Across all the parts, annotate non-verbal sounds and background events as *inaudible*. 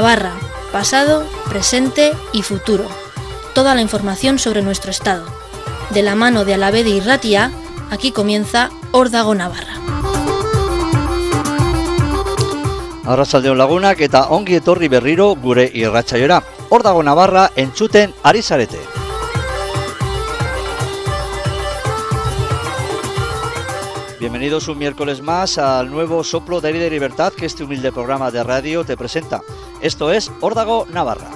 Navarra, pasado, presente y futuro. Toda la información sobre nuestro estado. De la mano de Alavede y Ratia, aquí comienza Órdago Navarra. Arrasaldeon lagunak eta ongi etorri berriro gure irratsaioera. Hor dago Navarra entzuten ari zarete. Bienvenidos un miércoles más al nuevo soplo de aire de libertad que este humilde programa de radio te presenta. Esto es Órdago Navarra.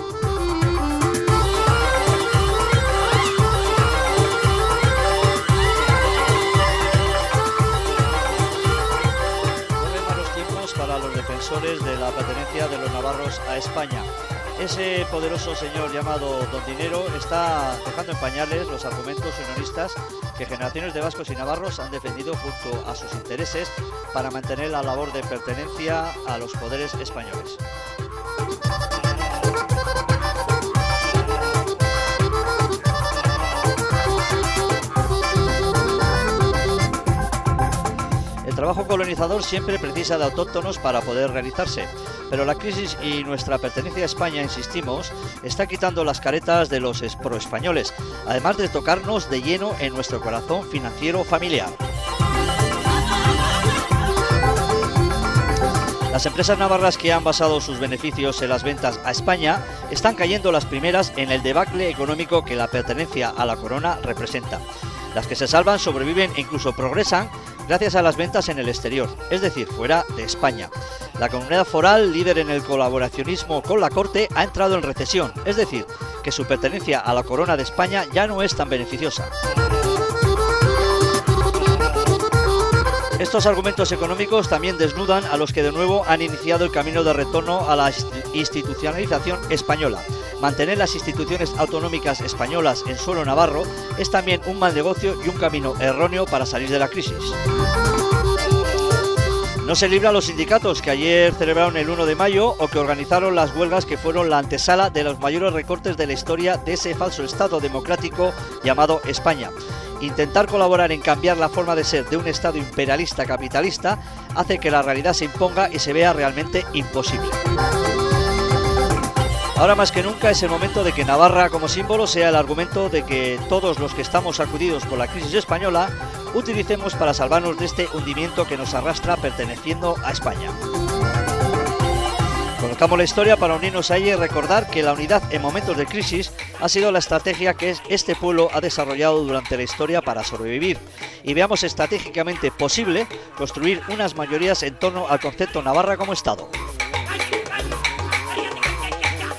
Vuelven malos tiempos para los defensores de la pertenencia de los navarros a España. Ese poderoso señor llamado Don Dinero está dejando en pañales los argumentos unionistas que generaciones de vascos y navarros han defendido junto a sus intereses para mantener la labor de pertenencia a los poderes españoles. Trabajo colonizador siempre precisa de autóctonos para poder realizarse, pero la crisis y nuestra pertenencia a España, insistimos, está quitando las caretas de los proespañoles, además de tocarnos de lleno en nuestro corazón financiero familiar. Las empresas navarras que han basado sus beneficios en las ventas a España están cayendo las primeras en el debacle económico que la pertenencia a la corona representa. Las que se salvan sobreviven e incluso progresan gracias a las ventas en el exterior, es decir, fuera de España. La comunidad foral, líder en el colaboracionismo con la corte, ha entrado en recesión, es decir, que su pertenencia a la corona de España ya no es tan beneficiosa. Estos argumentos económicos también desnudan a los que de nuevo han iniciado el camino de retorno a la institucionalización española. Mantener las instituciones autonómicas españolas en suelo navarro es también un mal negocio y un camino erróneo para salir de la crisis. No se libra a los sindicatos que ayer celebraron el 1 de mayo o que organizaron las huelgas que fueron la antesala de los mayores recortes de la historia de ese falso Estado democrático llamado España. Intentar colaborar en cambiar la forma de ser de un Estado imperialista capitalista hace que la realidad se imponga y se vea realmente imposible. Ahora más que nunca es el momento de que Navarra como símbolo sea el argumento de que todos los que estamos sacudidos por la crisis española utilicemos para salvarnos de este hundimiento que nos arrastra perteneciendo a España. Conozcamos la historia para unirnos a ella y recordar que la unidad en momentos de crisis ha sido la estrategia que este pueblo ha desarrollado durante la historia para sobrevivir. Y veamos estratégicamente posible construir unas mayorías en torno al concepto Navarra como Estado.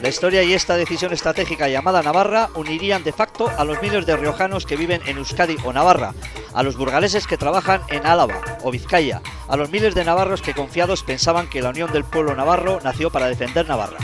La historia y esta decisión estratégica llamada Navarra unirían de facto a los miles de riojanos que viven en Euskadi o Navarra, a los burgaleses que trabajan en Álava o Vizcaya, a los miles de navarros que confiados pensaban que la unión del pueblo navarro nació para defender Navarra.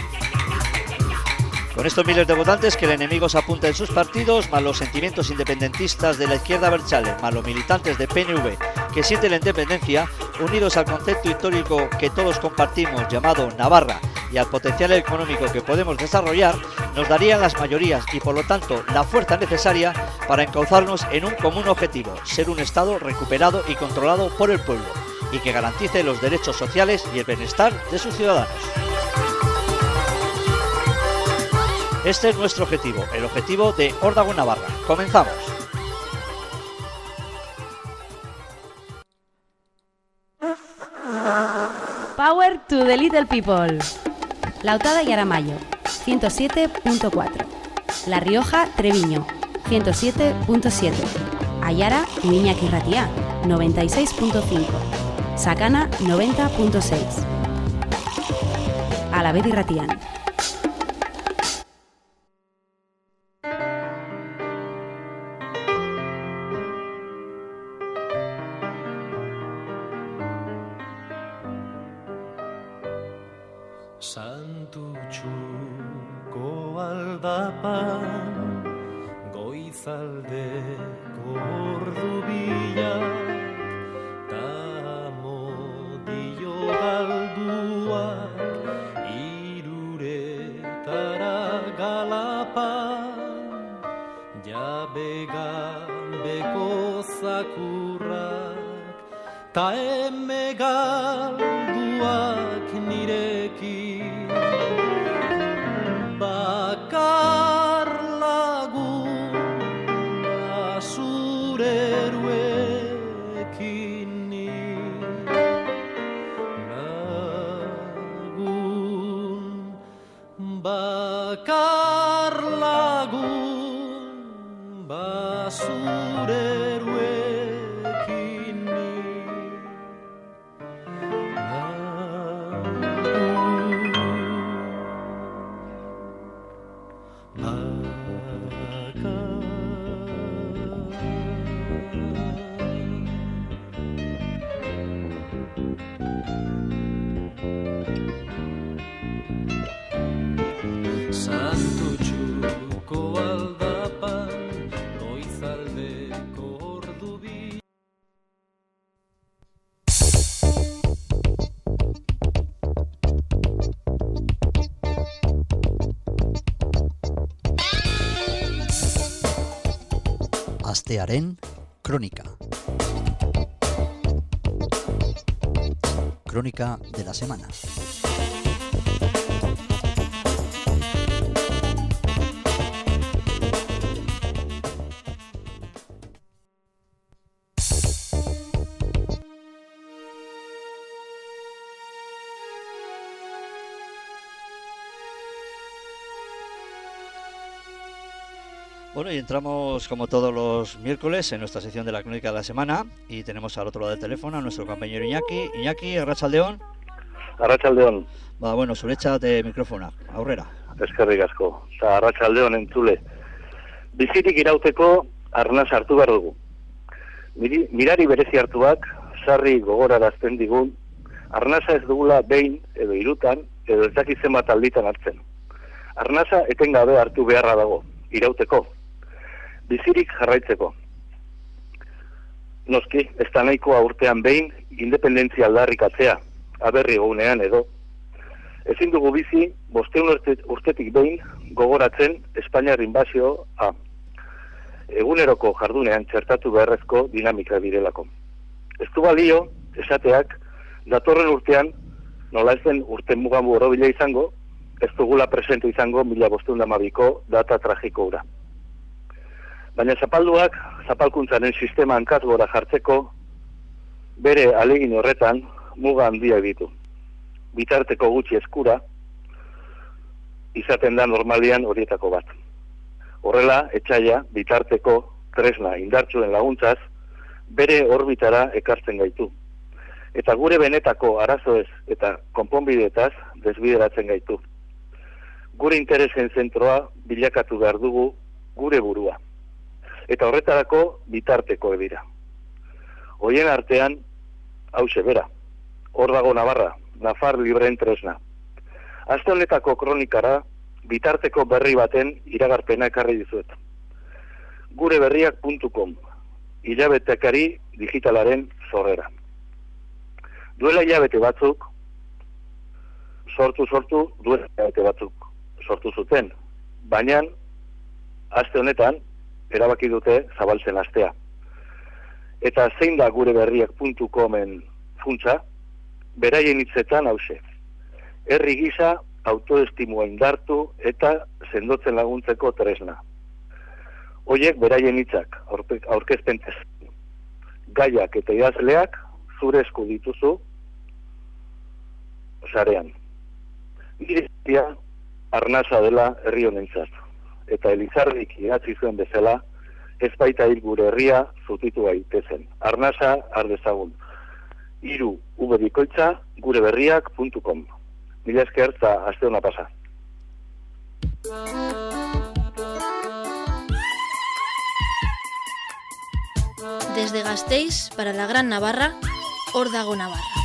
Con estos miles de votantes que el enemigo se apunta en sus partidos, más los sentimientos independentistas de la izquierda berchale, más los militantes de PNV que sienten la independencia, unidos al concepto histórico que todos compartimos llamado Navarra y al potencial económico que podemos desarrollar, nos darían las mayorías y por lo tanto la fuerza necesaria para encauzarnos en un común objetivo, ser un Estado recuperado y controlado por el pueblo y que garantice los derechos sociales y el bienestar de sus ciudadanos. Este es nuestro objetivo, el objetivo de Órdago Navarra. Comenzamos. Power to the Little People. Lautada y Aramayo, 107.4. La Rioja, Treviño, 107.7. Ayara y Quirratía, 96.5. Sacana, 90.6. Alaved y Ratián. Aldapan goizaldeko ordu bilak ta modio galduak iruretara galapan jabe gambeko zakurrak ta eme galduak astearen crónica. Crónica de la semana. Bueno, y entramos como todos los miércoles en nuestra sección de la crónica de la semana y tenemos al otro lado del teléfono a nuestro compañero Iñaki. Iñaki, Arrachaldeón. Arratsaldeon, Ba, bueno, zuretza de micrófono, aurrera. eskerrik asko. Eta arratsaldeon entzule. Bizitik irauteko arnaz hartu behar dugu. Miri, mirari berezi hartuak, sarri gogorarazten digun, arnaza ez dugula behin edo irutan edo ez dakit zenbat alditan hartzen. Arnaza etengabe hartu beharra dago, irauteko. Bizirik jarraitzeko. Noski, ez da nahikoa urtean behin, independentzia aldarrikatzea, aberri egunean edo, Ezin dugu bizi, bosteun urte, urtetik behin gogoratzen Espainiar inbazio eguneroko jardunean txertatu beharrezko dinamika direlako. Ez du balio, esateak, datorren urtean, nola ez den urte mugan borobila izango, ez dugula presente izango mila bosteun damabiko data tragiko ura. Baina zapalduak, zapalkuntzaren sistema hankaz gora jartzeko, bere alegin horretan muga handia ditu bitarteko gutxi eskura, izaten da normalian horietako bat. Horrela, etxaia, bitarteko tresna indartsuen laguntzaz, bere orbitara ekartzen gaitu. Eta gure benetako arazoez eta konponbideetaz desbideratzen gaitu. Gure interesen zentroa bilakatu behar dugu gure burua. Eta horretarako bitarteko dira. Hoien artean, hause bera, hor dago Navarra, Nafar libreen tresna. Aste honetako kronikara, bitarteko berri baten iragarpena ekarri dizuet. Gureberriak.com Ilabetekari digitalaren zorrera. Duela hilabete batzuk, sortu sortu, duela hilabete batzuk sortu zuten. Baina, aste honetan, erabaki dute zabaltzen astea. Eta zein da gureberriak.comen funtsa, beraien hitzetan hause. Herri gisa autoestimua indartu eta sendotzen laguntzeko tresna. Hoiek beraien hitzak aurkezpen. Gaiak eta idazleak zure esku dituzu sarean. Nire arnasa dela herri honentzat. Eta Elizardik idatzi zuen bezala, ez baita hil gure herria zutitu gaitezen. Arnasa ardezagun iru ubebikoitza gureberriak.com. Mila esker eta aste hona pasa. Desde Gasteiz para la Gran Navarra, Órdago Navarra.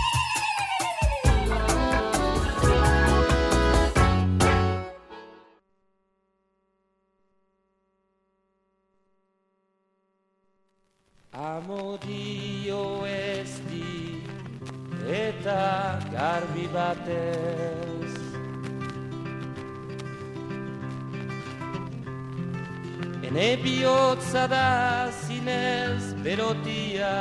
Amodio ez di eta garbi batez Ene bihotza da zinez berotia.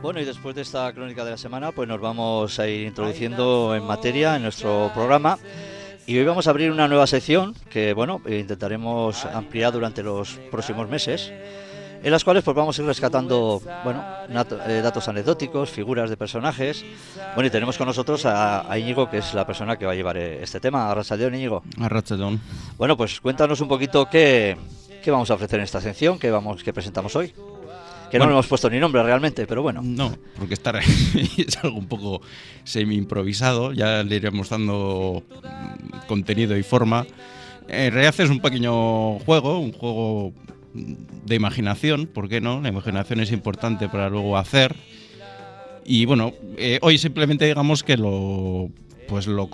Bueno, y después de esta crónica de la semana, pues nos vamos a ir introduciendo en materia en nuestro programa. Y hoy vamos a abrir una nueva sección que, bueno, eh, intentaremos ampliar durante los próximos meses, en las cuales pues vamos a ir rescatando, bueno, eh, datos anecdóticos, figuras de personajes. Bueno, y tenemos con nosotros a, a Íñigo, que es la persona que va a llevar eh, este tema. Arrasaldeón, Íñigo. Arrachalón. Bueno, pues cuéntanos un poquito qué, qué vamos a ofrecer en esta sección, qué, vamos, qué presentamos hoy. Que no le hemos puesto ni nombre realmente, pero bueno. No, porque estar *laughs* es algo un poco semi improvisado, ya le iremos dando contenido y forma. En realidad es un pequeño juego, un juego de imaginación, ¿por qué no? La imaginación es importante para luego hacer. Y bueno, eh, hoy simplemente digamos que lo pues lo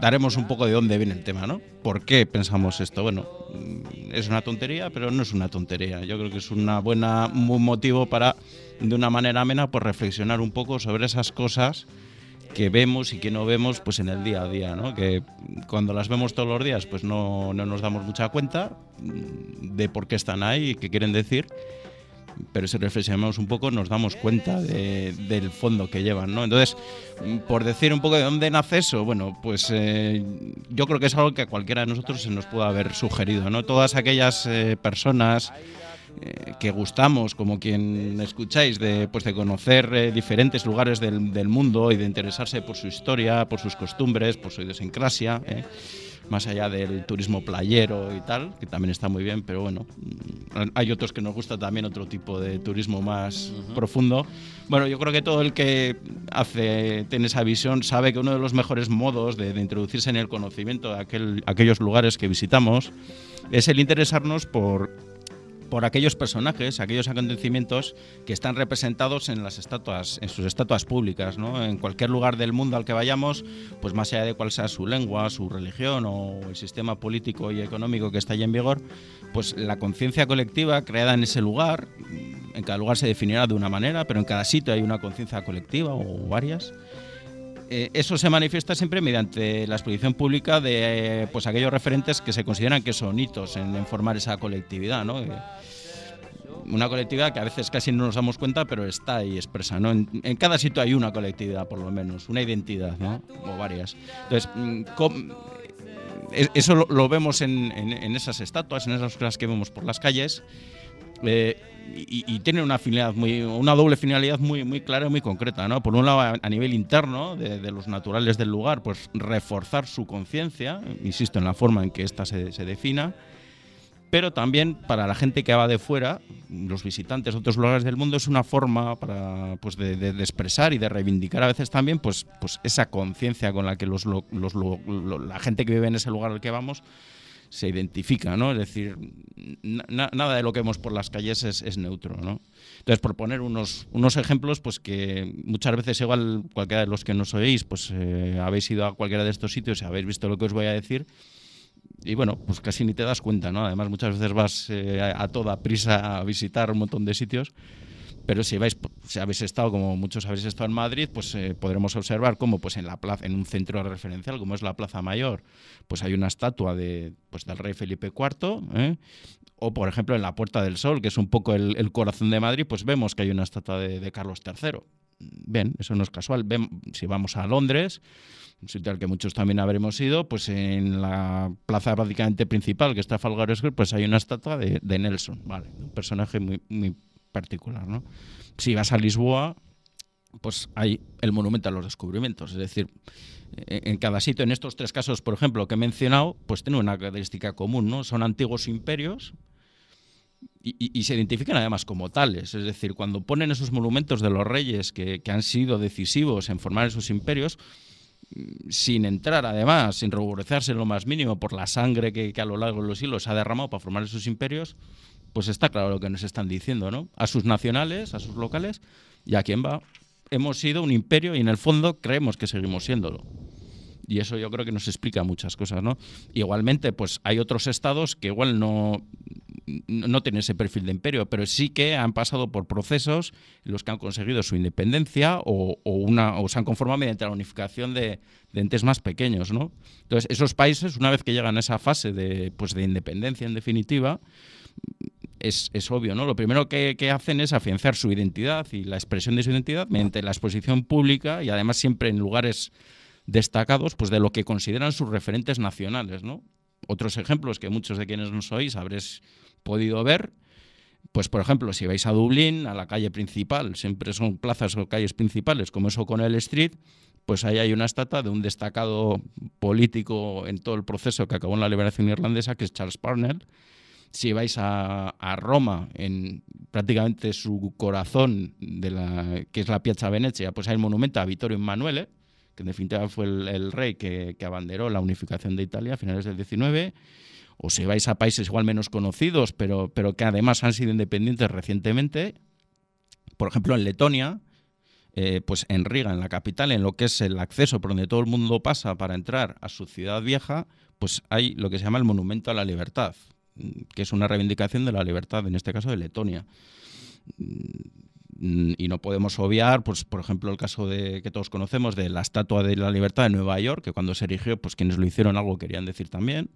daremos un poco de dónde viene el tema, ¿no? ¿Por qué pensamos esto? Bueno, mm, es una tontería, pero no es una tontería. Yo creo que es una buena un buen motivo para de una manera amena pues reflexionar un poco sobre esas cosas que vemos y que no vemos pues en el día a día, ¿no? Que cuando las vemos todos los días pues no, no nos damos mucha cuenta de por qué están ahí y qué quieren decir pero si reflexionamos un poco nos damos cuenta de, del fondo que llevan, ¿no? Entonces, por decir un poco de dónde nace eso, bueno, pues eh, yo creo que es algo que a cualquiera de nosotros se nos puede haber sugerido, ¿no? Todas aquellas eh, personas eh, que gustamos, como quien escucháis, de, pues de conocer diferentes lugares del, del, mundo y de interesarse por su historia, por sus costumbres, por su idiosincrasia, más allá del turismo playero y tal, que también está muy bien, pero bueno, mm, hay otros que nos gusta también otro tipo de turismo más profundo. Bueno, yo creo que todo el que hace, tiene esa visión sabe que uno de los mejores modos de, introducirse en el conocimiento de aquel, aquellos lugares que visitamos es el interesarnos por por aquellos personajes, aquellos acontecimientos que están representados en las estatuas, en sus estatuas públicas, ¿no? En cualquier lugar del mundo al que vayamos, pues más allá de cuál sea su lengua, su religión o el sistema político y económico que está allí en vigor, pues la conciencia colectiva creada en ese lugar, en cada lugar se definirá de una manera, pero en cada sitio hay una conciencia colectiva o varias eh, eso se manifiesta siempre mediante la exposición pública de pues aquellos referentes que se consideran que son hitos en, formar esa colectividad, ¿no? Eh, una colectividad que a veces casi no nos damos cuenta, pero está ahí expresa, ¿no? En, cada sitio hay una colectividad, por lo menos, una identidad, ¿no? O varias. Entonces, mm, eh, eso lo, vemos en, esas estatuas, en esas cosas que vemos por las calles. Eh, y, tiene una finalidad muy, una doble finalidad muy, muy clara y muy concreta, ¿no? Por un lado, a, nivel interno de, los naturales del lugar, pues reforzar su conciencia, insisto, en la forma en que ésta se, se, defina, pero también para la gente que va de fuera, los visitantes de otros lugares del mundo, es una forma para, pues de, expresar y de reivindicar a veces también pues, pues esa conciencia con la que los, los, la gente que vive en ese lugar al que vamos se identifica, ¿no? Es decir, nada de lo que vemos por las calles es, neutro, ¿no? Entonces, por poner unos, unos ejemplos, pues que muchas veces igual cualquiera de los que nos oís, pues eh, habéis ido a cualquiera de estos sitios y habéis visto lo que os voy a decir, y bueno, pues casi ni te das cuenta, ¿no? Además, muchas veces vas eh, a toda prisa a visitar un montón de sitios pero si vais, habéis estado, como muchos habéis estado en Madrid, pues eh, podremos observar cómo pues en la plaza, en un centro referencial como es la Plaza Mayor, pues hay una estatua de, pues del rey Felipe IV, ¿eh? o por ejemplo en la Puerta del Sol, que es un poco el, corazón de Madrid, pues vemos que hay una estatua de, Carlos III. Bien, eso no es casual. si vamos a Londres, un sitio al que muchos también habremos ido, pues en la plaza prácticamente principal, que está Falgar Square, pues hay una estatua de, Nelson, ¿vale? Un personaje muy particular. ¿no? Si vas a Lisboa, pues hay el monumento a los descubrimientos, es decir, en cada sitio, en estos tres casos, por ejemplo, que he mencionado, pues tiene una característica común, ¿no? Son antiguos imperios y, se identifican además como tales. Es decir, cuando ponen esos monumentos de los reyes que, han sido decisivos en formar esos imperios, sin entrar además, sin ruborizarse en lo más mínimo por la sangre que, que a lo largo de los siglos ha derramado para formar esos imperios, pues está claro lo que nos están diciendo, ¿no? A sus nacionales, a sus locales y a quién va. Hemos sido un imperio y en el fondo creemos que seguimos siéndolo. Y eso yo creo que nos explica muchas cosas, ¿no? Igualmente, pues hay otros estados que igual no, no tienen ese perfil de imperio, pero sí que han pasado por procesos en los que han conseguido su independencia o, una, o se han conformado mediante la unificación de, entes más pequeños, ¿no? Entonces, esos países, una vez que llegan a esa fase de, pues, de independencia en definitiva, es, obvio, ¿no? Lo primero que, hacen es afianzar su identidad y la expresión de su identidad mediante la exposición pública y además siempre en lugares destacados pues de lo que consideran sus referentes nacionales, ¿no? Otros ejemplos que muchos de quienes nos oís habréis podido ver, pues por ejemplo, si vais a Dublín, a la calle principal, siempre son plazas o calles principales, como es O'Connell Street, pues ahí hay una estatua de un destacado político en todo el proceso que acabó en la liberación irlandesa, que es Charles Parnell, si vais a, Roma, en prácticamente su corazón, de la, que es la Piazza Venezia, pues hay el monumento a Vittorio Emanuele, que en definitiva fue el, rey que, abanderó la unificación de Italia a finales del XIX, o si vais a países igual menos conocidos, pero, pero que además han sido independientes recientemente, por ejemplo en Letonia, eh, pues en Riga, en la capital, en lo que es el acceso por donde todo el mundo pasa para entrar a su ciudad vieja, pues hay lo que se llama el Monumento a la Libertad, que es una reivindicación de la libertad, en este caso de Letonia. Mm, Y no podemos obviar, pues, por ejemplo, el caso de que todos conocemos de la Estatua de la Libertad de Nueva York, que cuando se erigió, pues quienes lo hicieron algo querían decir también.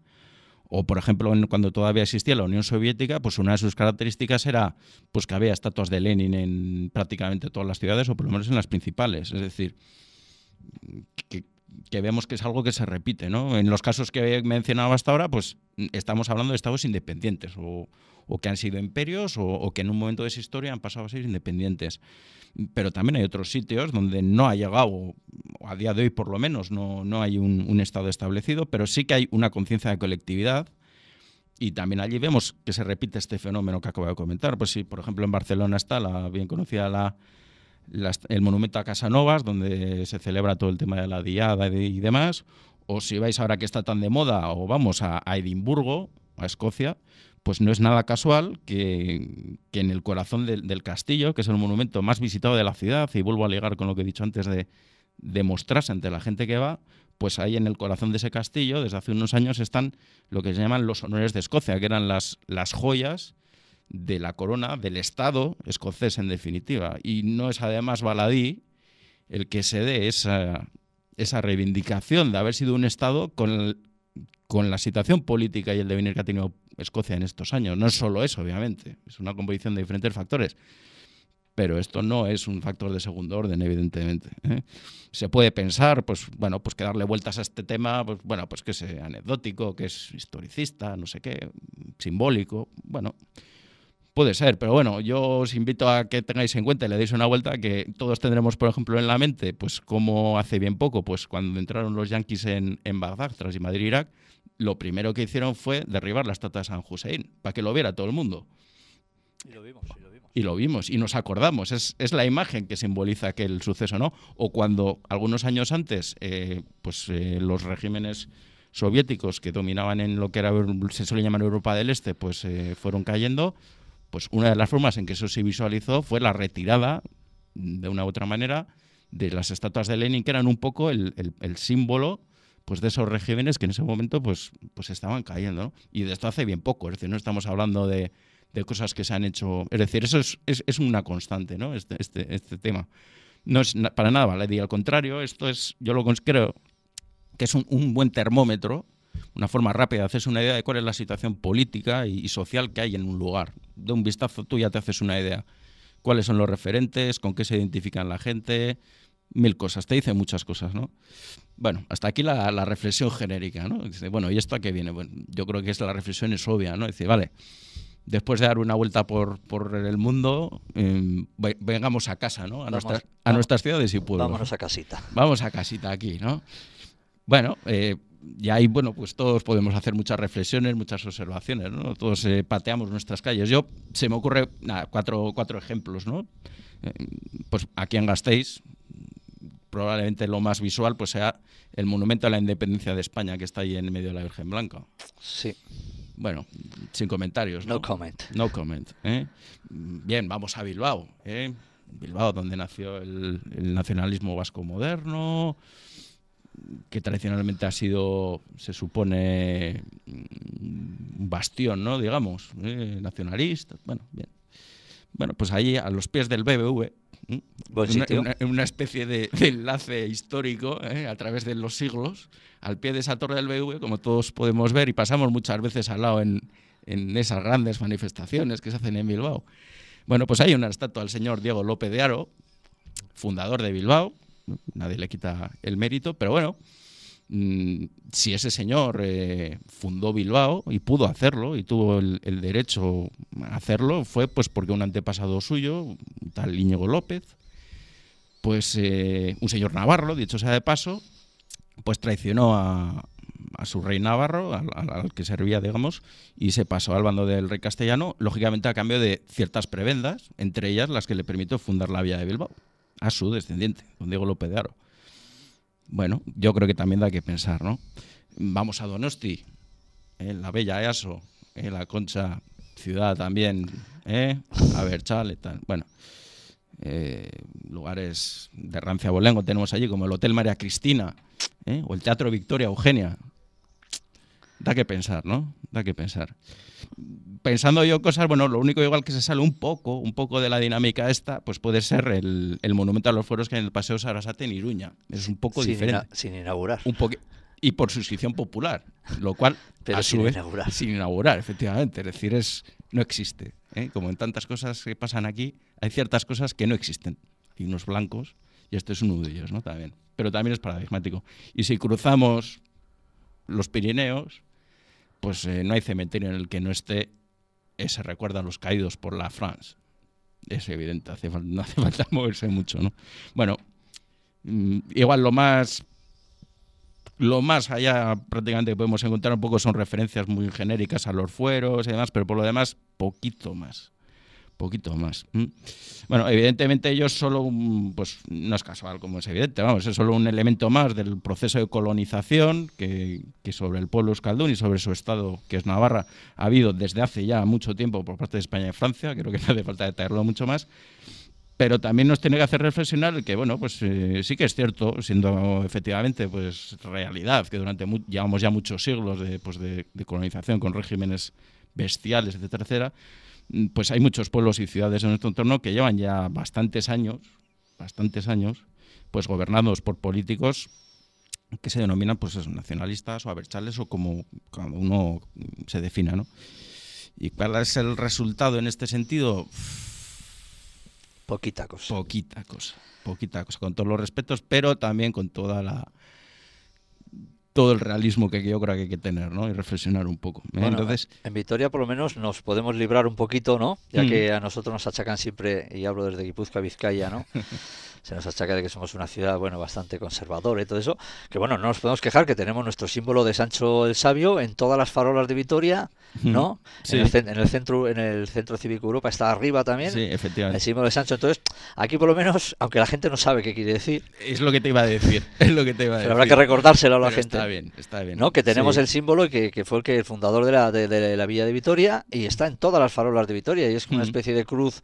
O, por ejemplo, cuando todavía existía la Unión Soviética, pues una de sus características era pues que había estatuas de Lenin en prácticamente todas las ciudades, o por lo menos en las principales. Es decir, que, que vemos que es algo que se repite, ¿no? En los casos que he mencionado hasta ahora, pues estamos hablando de estados independientes, o, o que han sido imperios, o, o que en un momento de esa historia han pasado a ser independientes. Pero también hay otros sitios donde no ha llegado, o a día de hoy por lo menos, no, no hay un, un estado establecido, pero sí que hay una conciencia de colectividad. Y también allí vemos que se repite este fenómeno que acabo de comentar. Pues si, por ejemplo, en Barcelona está la bien conocida la, el monumento a Casanovas, donde se celebra todo el tema de la diada y, demás, o si vais ahora que está tan de moda, o vamos a, Edimburgo, a Escocia, pues no es nada casual que, que en el corazón del, del castillo, que es el monumento más visitado de la ciudad, y vuelvo a ligar con lo que he dicho antes de, de mostrarse ante la gente que va, pues ahí en el corazón de ese castillo, desde hace unos años, están lo que se llaman los honores de Escocia, que eran las, las joyas de la corona del Estado escocés en definitiva. Y no es además baladí el que se dé esa, esa reivindicación de haber sido un Estado con, con la situación política y el devenir que ha tenido Escocia en estos años. No es solo eso, obviamente, es una composición de diferentes factores. Pero esto no es un factor de segundo orden, evidentemente. ¿eh? Se puede pensar, pues, bueno, pues que darle vueltas a este tema, pues, bueno, pues que es anecdótico, que es historicista, no sé qué, simbólico. Bueno, Puede ser, pero bueno, yo os invito a que tengáis en cuenta y le deis una vuelta que todos tendremos, por ejemplo, en la mente, pues como hace bien poco, pues cuando entraron los yanquis en, en Bagdad tras invadir Irak, lo primero que hicieron fue derribar la estatua de San Hussein, para que lo viera todo el mundo. Y lo vimos, y lo vimos. Y lo vimos y nos acordamos, es, es la imagen que simboliza aquel suceso, ¿no? O cuando algunos años antes, eh, pues eh, los regímenes soviéticos que dominaban en lo que era, se suele llamar Europa del Este, pues eh, fueron cayendo, pues una de las formas en que eso se visualizó fue la retirada, de una u otra manera, de las estatuas de Lenin, que eran un poco el, el- símbolo pues de esos regímenes que en ese momento pues, pues estaban cayendo. Y de esto hace bien poco, es decir, no estamos hablando de, cosas que se han hecho. Es decir, eso es, es, es una constante, ¿no? Este, este, este tema. No es para nada baladí, al contrario, esto es, yo lo creo que es un, un buen termómetro, una forma rápida de hacerse una idea de cuál es la situación política y, y social que hay en un lugar. De un vistazo tú ya te haces una idea. Cuáles son los referentes, con qué se identifican la gente, mil cosas. Te dice muchas cosas, ¿no? Bueno, hasta aquí la, la reflexión genérica, ¿no? Dice, bueno, ¿y esto a qué viene? Bueno, yo creo que es la reflexión es obvia, ¿no? Dice, vale, después de dar una vuelta por, por el mundo, eh, ve- vengamos a casa, ¿no? A, Vamos, nuestras, a vamos. nuestras ciudades y pueblos. Vámonos a casita. Vamos a casita aquí, ¿no? Bueno, eh, y ahí, bueno, pues todos podemos hacer muchas reflexiones, muchas observaciones, ¿no? Todos eh, pateamos nuestras calles. Yo, se me ocurre, nada, cuatro, cuatro ejemplos, ¿no? Eh, pues aquí en Gasteiz, probablemente lo más visual pues sea el monumento a la independencia de España que está ahí en medio de la Virgen Blanca. Sí, Bueno, sin comentarios, ¿no? no comment. No comment. ¿eh? Bien, vamos a Bilbao. ¿eh? Bilbao, donde nació el, el nacionalismo vasco moderno, que tradicionalmente ha sido, se supone, un bastión, ¿no? Digamos, ¿eh? nacionalista. Bueno, bien. Bueno, pues ahí a los pies del BBV. ¿eh? Una, sitio. una- una especie de, *laughs* de enlace histórico ¿eh? a través de los siglos, al pie de esa torre del BV, como todos podemos ver, y pasamos muchas veces al lado en, en esas grandes manifestaciones que se hacen en Bilbao. Bueno, pues hay una estatua al señor Diego López de Aro, fundador de Bilbao, nadie le quita el mérito, pero bueno, mm, si ese señor eh, fundó Bilbao y pudo hacerlo y tuvo el, derecho a hacerlo, fue pues porque un antepasado suyo, tal Íñigo López, pues eh, un señor navarro, dicho sea de paso, pues traicionó a, su rey navarro, al, que servía, digamos, y se pasó al bando del rey castellano, lógicamente a cambio de ciertas prebendas, entre ellas las que le permitió fundar la villa de Bilbao, a su descendiente, don Diego López de Aro. Bueno, yo creo que también da que pensar, ¿no? Vamos a Donosti, en la bella Easo, en la Concha, ciudad también, ¿eh? A ver, chale, tal. Bueno, eh, lugares de rancia bolengo tenemos allí, como el Hotel María Cristina, ¿eh? o el Teatro Victoria Eugenia. Da que pensar, ¿no? Da que pensar. Pensando yo cosas, bueno, lo único igual que se sale un poco, un poco de la dinámica esta, pues puede ser el, el monumento a los fueros que hay en el Paseo Sarasate en Iruña. Es un poco sin, diferente. ina- sin inaugurar. Un y por suscripción popular, lo cual *laughs* Pero a sin su vez- inaugurar. sin inaugurar, efectivamente. Es decir, es no existe. ¿eh? Como en tantas cosas que pasan aquí, hay ciertas cosas que no existen. Y unos blancos, y este es uno de ellos, ¿no? También. Pero también es paradigmático. Y si cruzamos los Pirineos, pues eh, no hay cementerio en el que no esté ese recuerdo a los caídos por la France. Es evidente, hace no hace *laughs* falta moverse mucho, ¿no? Bueno, mm, igual lo más lo más allá prácticamente que podemos encontrar un poco son referencias muy genéricas a los fueros y demás, pero por lo demás, poquito más. Poquito más. Bueno, evidentemente ellos solo, pues no es casual como es evidente, vamos, es solo un elemento más del proceso de colonización que, sobre el pueblo euskaldún y sobre su estado, que es Navarra, ha habido desde hace ya mucho tiempo por parte de España y Francia, creo que no hace falta detallarlo mucho más, pero también nos tiene que hacer reflexionar que, bueno, pues eh, sí que es cierto, siendo efectivamente pues realidad, que durante llevamos ya muchos siglos de, pues, de, de colonización con regímenes bestiales, etcétera, etcétera, pues hay muchos pueblos y ciudades en nuestro entorno que llevan ya bastantes años, bastantes años, pues gobernados por políticos que se denominan pues eso, nacionalistas o abertzales o como cada uno se defina, ¿no? ¿Y cuál es el resultado en este sentido? Poquita cosa. Poquita cosa, poquita cosa, con todos los respetos, pero también con toda la todo el realismo que yo creo que hay que tener, ¿no? Y reflexionar un poco. ¿eh? Bueno, Entonces, en Vitoria por lo menos nos podemos librar un poquito, ¿no? Ya Mm. que a nosotros nos achacan siempre, y hablo desde Guipúzcoa, Vizcaya, ¿no? *laughs* Se nos achaca de que somos una ciudad, bueno, bastante conservadora y todo eso. Que bueno, no nos podemos quejar que tenemos nuestro símbolo de Sancho el Sabio en todas las farolas de Vitoria, ¿no? Sí. En, el, en el centro, en el centro cívico Europa está arriba también. sí, El efectivamente. símbolo de Sancho. Entonces, aquí por lo menos, aunque la gente no sabe qué quiere decir, Es lo que te iba a decir, *laughs* es lo que te iba a pero decir. habrá que recordárselo a la Pero gente. Está bien, está bien. ¿no? Que tenemos Sí. el símbolo y que, que fue el que el fundador de la, de, de la villa de Vitoria y está en todas las farolas de Vitoria y es una especie de cruz,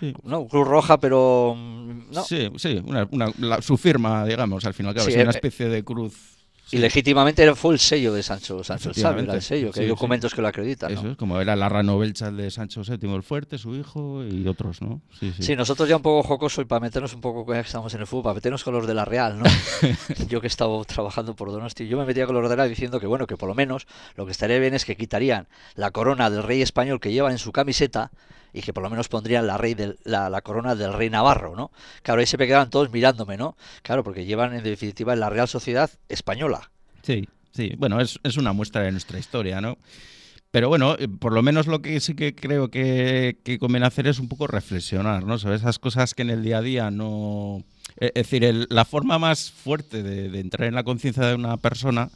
Sí. no, cruz roja, pero mm, no. Sí, sí, una, una- la- su firma, digamos, al final, claro, Sí, es una eh, especie de cruz. Y sí. legítimamente fue el sello de Sancho, Sancho Sabio, era el sello, que Sí, hay sí. documentos que lo acreditan. ¿no? Eso es, como era la rano belcha el de Sancho VII el Fuerte, su hijo y otros, ¿no? Sí, sí. Sí, nosotros ya un poco jocoso y para meternos un poco, ya que estamos en el fútbol, para meternos con los de la Real, ¿no? *laughs* yo que he estado trabajando por Donosti, yo me metía con los de la Real diciendo que, bueno, que por lo menos lo que estaría bien es que quitarían la corona del rey español que lleva en su camiseta y que por lo menos pondrían la, rey la, corona del rey navarro, ¿no? Claro, ahí se me quedaban todos mirándome, ¿no? Claro, porque llevan en definitiva la Real Sociedad española. Sí, sí. Bueno, es, es una muestra de nuestra historia, ¿no? Pero bueno, eh, por lo menos lo que sí que creo que, que conviene hacer es un poco reflexionar, ¿no? Sobre esas cosas que en el día a día no... Es decir, el- la forma más fuerte de entrar en la conciencia de una persona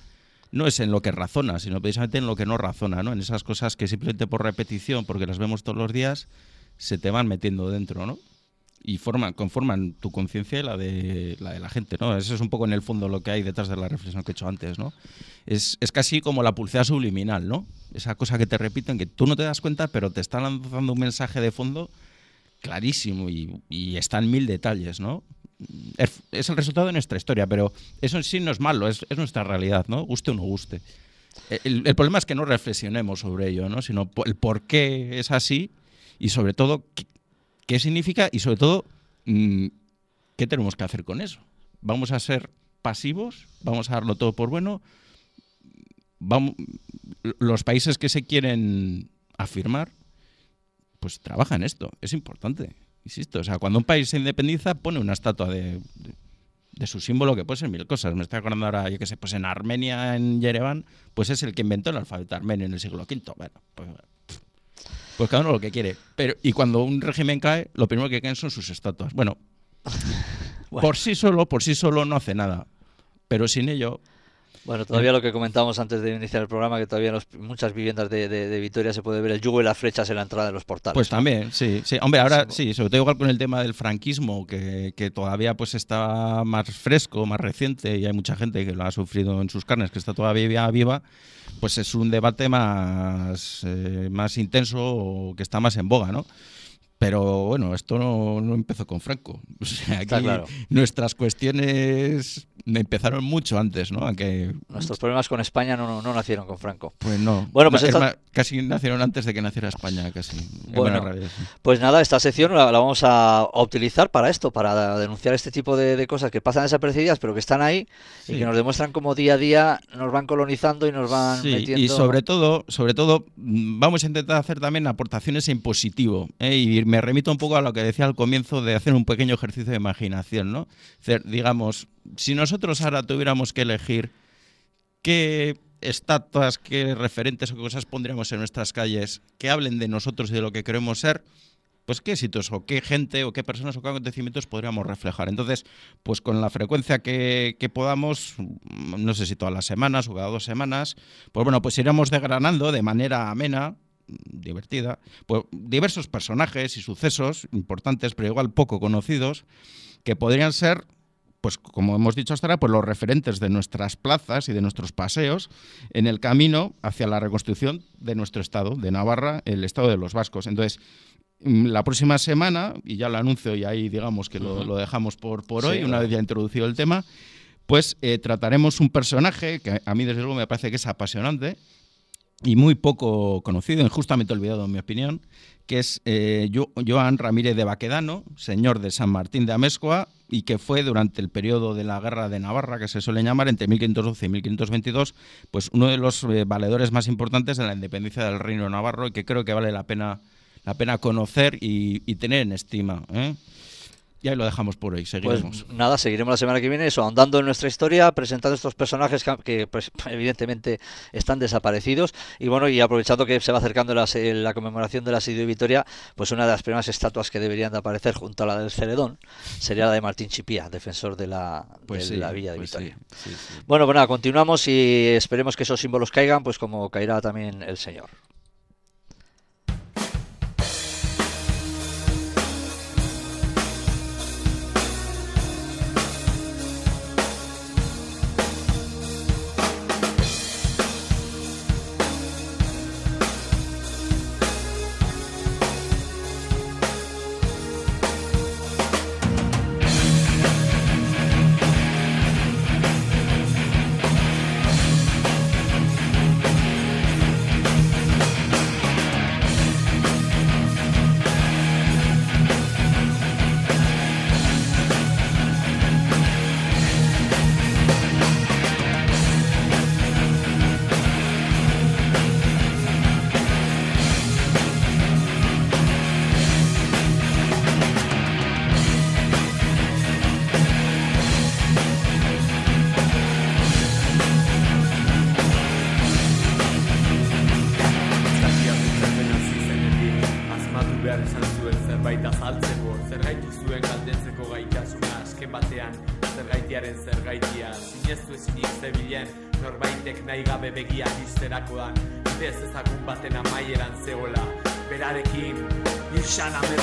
no es en lo que razona, sino precisamente en lo que no razona, ¿no? En esas cosas que simplemente por repetición, porque las vemos todos los días, se te van metiendo dentro, ¿no? y forman, conforman tu conciencia y la de, la gente, ¿no? Eso es un poco en el fondo lo que hay detrás de la reflexión que he hecho antes, ¿no? Es, es casi como la publicidad subliminal, ¿no? Esa cosa que te repiten que tú no te das cuenta, pero te están lanzando un mensaje de fondo clarísimo y, y está en mil detalles, ¿no? Es, el resultado de nuestra historia, pero eso en sí no es malo, es, es nuestra realidad, ¿no? Guste o no guste. El, el problema es que no reflexionemos sobre ello, ¿no? Sino el por qué es así y sobre todo qué, qué significa y sobre todo mm, qué tenemos que hacer con eso. ¿Vamos a ser pasivos? ¿Vamos a darlo todo por bueno? Vamos, los países que se quieren afirmar, pues trabajan esto. Es importante, insisto. O sea, cuando un país se independiza, pone una estatua de, de, de su símbolo que puede ser mil cosas. Me estoy acordando ahora, yo que sé, pues en Armenia, en Yerevan, pues es el que inventó el alfabeto armenio en el siglo V. Bueno, pues, pues cada uno lo que quiere. Pero, y cuando un régimen cae, lo primero que caen son sus estatuas. Bueno, *laughs* Bueno. por sí solo, por sí solo no hace nada. Pero sin ello, Bueno, todavía lo que comentábamos antes de iniciar el programa, que todavía en los- muchas viviendas de, de- de Vitoria se puede ver el yugo y las flechas en la entrada de los portales. Pues también, sí, sí. Hombre, ahora sí, sobre todo igual con el tema del franquismo, que, que todavía pues está más fresco, más reciente, y hay mucha gente que lo ha sufrido en sus carnes, que está todavía viva, pues es un debate más, eh, más intenso o que está más en boga, ¿no? Pero bueno, esto no, no empezó con Franco. *laughs* O sea, aquí claro. nuestras cuestiones empezaron mucho antes, ¿no? Aunque, Nuestros problemas con España no, no, no nacieron con Franco. pues no. Bueno, pues Es esta- más, casi nacieron antes de que naciera España, casi. En Bueno, sí. Pues nada, esta sección la, la vamos a, utilizar para esto, para denunciar este tipo de, de cosas que pasan desapercibidas, pero que están ahí y que nos demuestran cómo día a día nos van colonizando y nos van Sí, metiendo. y sobre todo, sobre todo, mm, vamos a intentar hacer también aportaciones en positivo. ¿eh? Y me remito un poco a lo que decía al comienzo de hacer un pequeño ejercicio de imaginación, ¿no? Digamos, si nosotros ahora tuviéramos que elegir qué estatuas, qué referentes o qué cosas pondríamos en nuestras calles que hablen de nosotros y de lo que queremos ser, pues qué sitios o qué gente o qué personas o qué acontecimientos podríamos reflejar. Entonces, pues con la frecuencia que, podamos, no sé si todas las semanas o cada dos semanas, pues bueno, pues iremos desgranando de manera amena, divertida, pues diversos personajes y sucesos importantes, pero igual poco conocidos, que podrían ser pues como hemos dicho hasta ahora, pues los referentes de nuestras plazas y de nuestros paseos en el camino hacia la reconstrucción de nuestro estado, de Navarra, el estado de los vascos. Entonces, mm, la próxima semana, y ya lo anuncio y ahí digamos que lo, dejamos por, por Sí, hoy, una vez ya introducido el tema, pues eh, trataremos un personaje que a mí desde luego me parece que es apasionante y muy poco conocido, injustamente olvidado en mi opinión, que es eh, Jo- Joan Ramírez de Baquedano, señor de San Martín de Amezcoa, y que fue durante el periodo de la Guerra de Navarra, que se suele llamar entre 1512 y 1522, pues uno de los eh, valedores más importantes de la independencia del Reino Navarro y que creo que vale la pena, la pena conocer y, y tener en estima. ¿eh? Y ahí lo dejamos por hoy, Pues seguiremos. nada, seguiremos la semana que viene eso, ahondando en nuestra historia, presentando estos personajes que, que, pues, evidentemente están desaparecidos y bueno, y aprovechando que se va acercando la, se- la conmemoración del asedio de Vitoria, pues una de las primeras estatuas que deberían de aparecer junto a la del Celedón sería la de Martín Chipía, defensor de la, Pues de sí, la Villa de pues Vitoria. sí, sí, sí. Bueno, pues nada, continuamos y esperemos que esos símbolos caigan, pues como caerá también el Señor. Shout I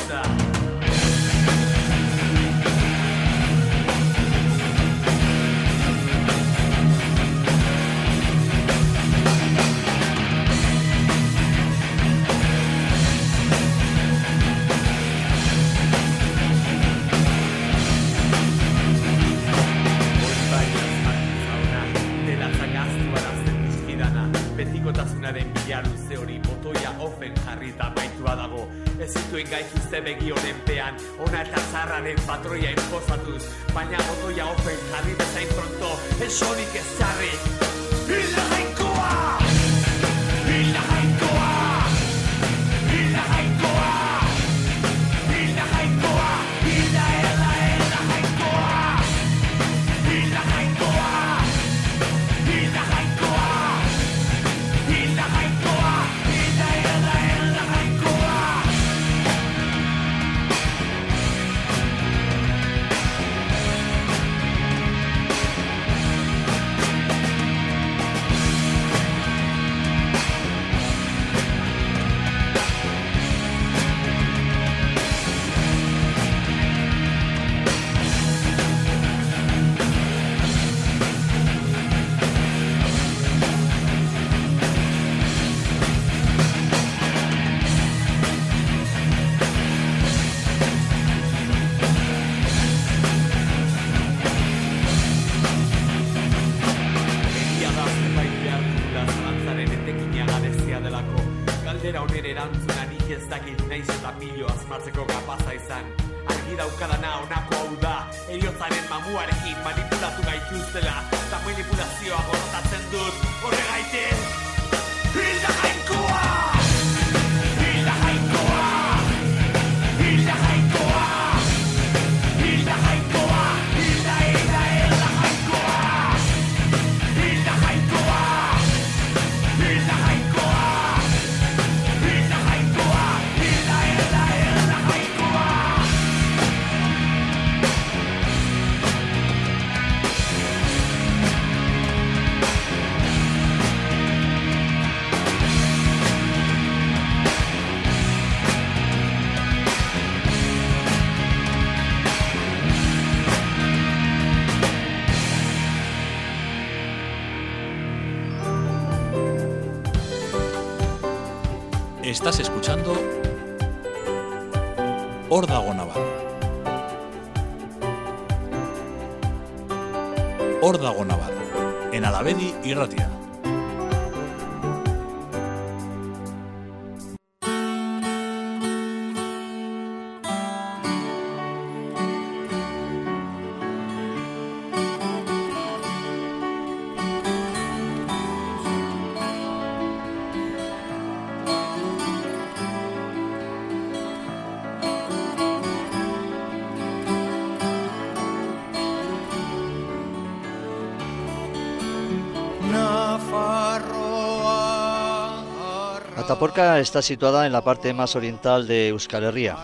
Atapuerca está situada en la parte más oriental de Euskal Herria.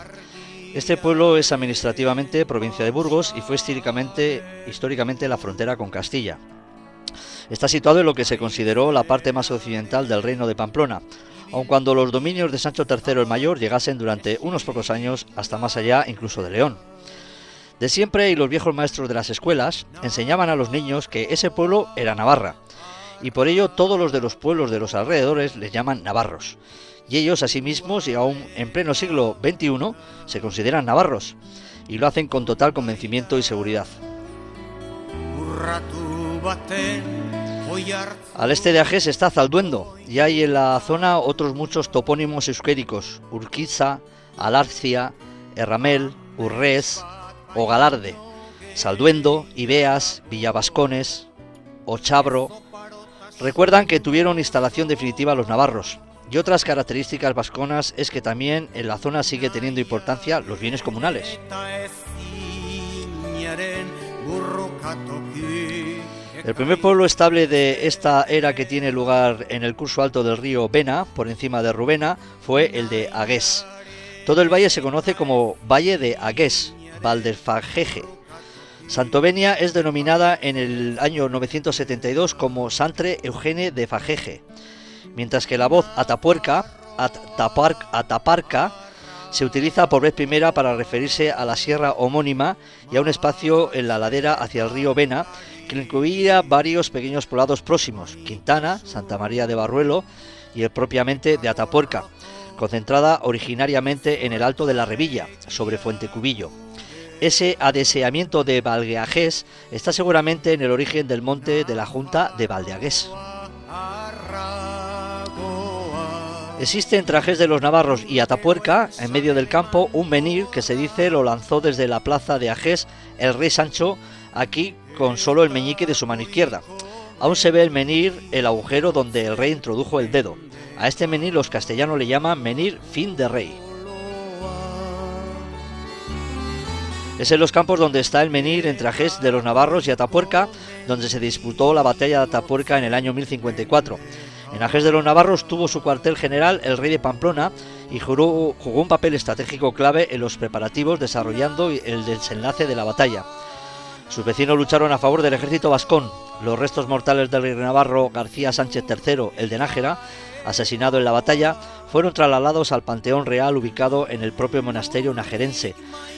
Este pueblo es administrativamente provincia de Burgos y fue históricamente, históricamente la frontera con Castilla. Está situado en lo que se consideró la parte más occidental del reino de Pamplona, aun cuando los dominios de Sancho III el Mayor llegasen durante unos pocos años hasta más allá incluso de León. De siempre y los viejos maestros de las escuelas enseñaban a los niños que ese pueblo era Navarra, y por ello todos los de los pueblos de los alrededores les llaman navarros. Y ellos asimismos, y aún en pleno siglo XXI, se consideran navarros, y lo hacen con total convencimiento y seguridad. Al este de Ajes está Zalduendo, y hay en la zona otros muchos topónimos euskéricos, Urquiza, Alarcia, Erramel, Urrés o Galarde, Salduendo, Ibeas, Villavascones, Ochabro, recuerdan que tuvieron instalación definitiva los navarros. Y otras características vasconas es que también en la zona sigue teniendo importancia los bienes comunales. El primer pueblo estable de esta era que tiene lugar en el curso alto del río Vena, por encima de Rubena, fue el de Agués. Todo el valle se conoce como Valle de Agués, Valdefajeje. Santovenia es denominada en el año 972 como Santre Eugene de Fajeje, mientras que la voz Atapuerca, Ataparc, Ataparca, se utiliza por vez primera para referirse a la sierra homónima y a un espacio en la ladera hacia el río Vena que incluía varios pequeños poblados próximos, Quintana, Santa María de Barruelo y el propiamente de Atapuerca, concentrada originariamente en el alto de la Revilla, sobre Fuente Cubillo. Ese adeseamiento de Valdeagués está seguramente en el origen del monte de la Junta de Valdeagués. Existe entre Ajés de los Navarros y Atapuerca, en medio del campo, un menir que se dice lo lanzó desde la plaza de Ajés el rey Sancho, aquí con solo el meñique de su mano izquierda. Aún se ve el menir, el agujero donde el rey introdujo el dedo. A este menir los castellanos le llaman menir fin de rey. Es en los campos donde está el menir entre Ajés de los Navarros y Atapuerca, donde se disputó la batalla de Atapuerca en el año 1054. En Ajés de los Navarros tuvo su cuartel general el rey de Pamplona y jugó, jugó un papel estratégico clave en los preparativos desarrollando el desenlace de la batalla. Sus vecinos lucharon a favor del ejército vascón. Los restos mortales del rey navarro García Sánchez III, el de Nájera, asesinado en la batalla, fueron trasladados al Panteón Real ubicado en el propio monasterio najerense,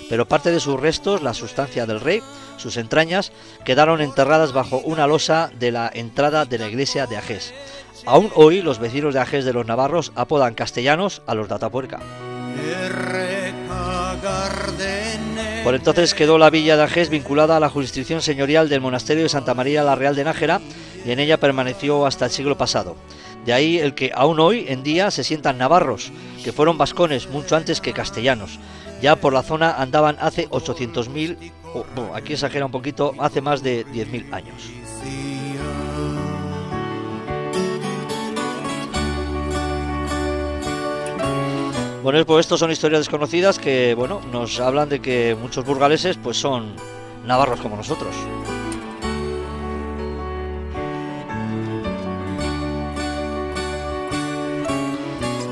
pero parte de sus restos, la sustancia del rey, sus entrañas, quedaron enterradas bajo una losa de la entrada de la iglesia de Ajés. Aún hoy los vecinos de Ajés de los Navarros apodan castellanos a los de Atapuerca. Por entonces quedó la villa de Ajés vinculada a la jurisdicción señorial del monasterio de Santa María la Real de Nájera y en ella permaneció hasta el siglo pasado. De ahí el que aún hoy en día se sientan navarros, que fueron vascones mucho antes que castellanos, Ya por la zona andaban hace 800.000, o, bueno, aquí exagera un poquito, hace más de 10.000 años. Bueno, pues estos son historias desconocidas que, bueno, nos hablan de que muchos burgaleses pues son navarros como nosotros.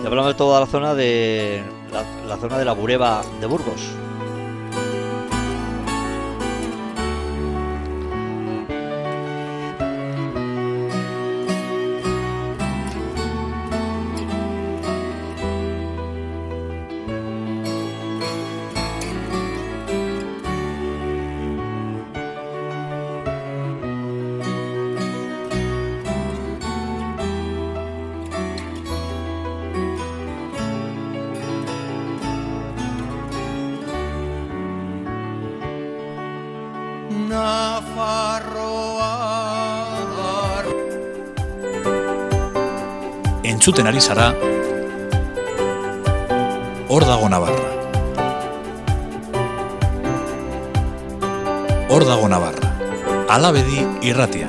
Y hablamos de toda la zona de la, la zona de la Bureba de Burgos. Entzuten ari zara Hor dago Navarra. Hor dago Navarra. Alabedi irratia